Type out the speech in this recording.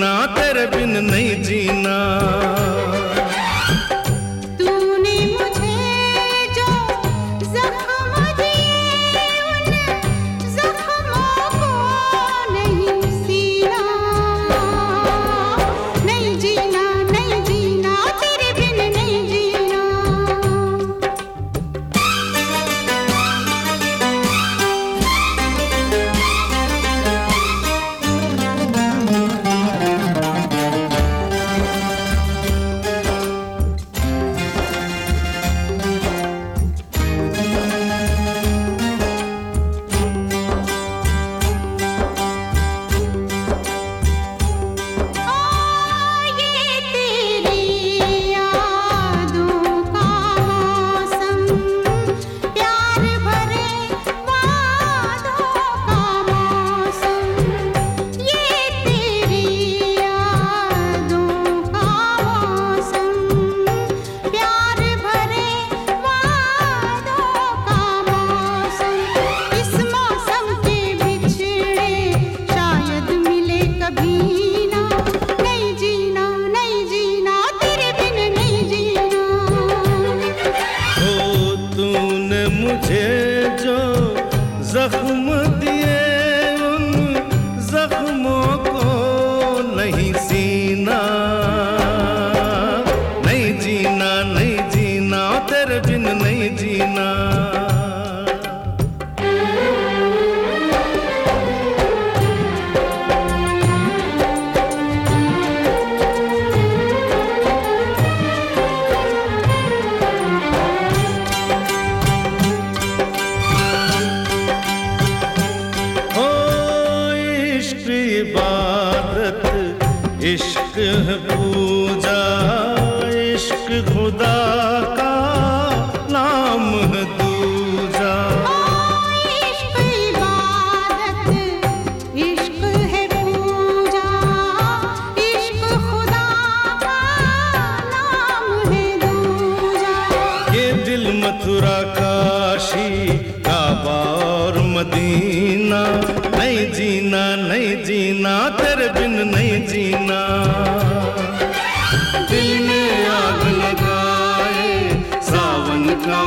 जीना तेरे बिन नहीं जीना। इश्क है पूजा इश्क खुदा का नाम है दूजा। इश्क इबादत इश्क है पूजा इश्क खुदा का नाम है दूजा। ये दिल मथुरा काशी काबा और मदीना जीना नहीं जीना तेरे बिन नहीं जीना। दिल में आग लगाए सावन का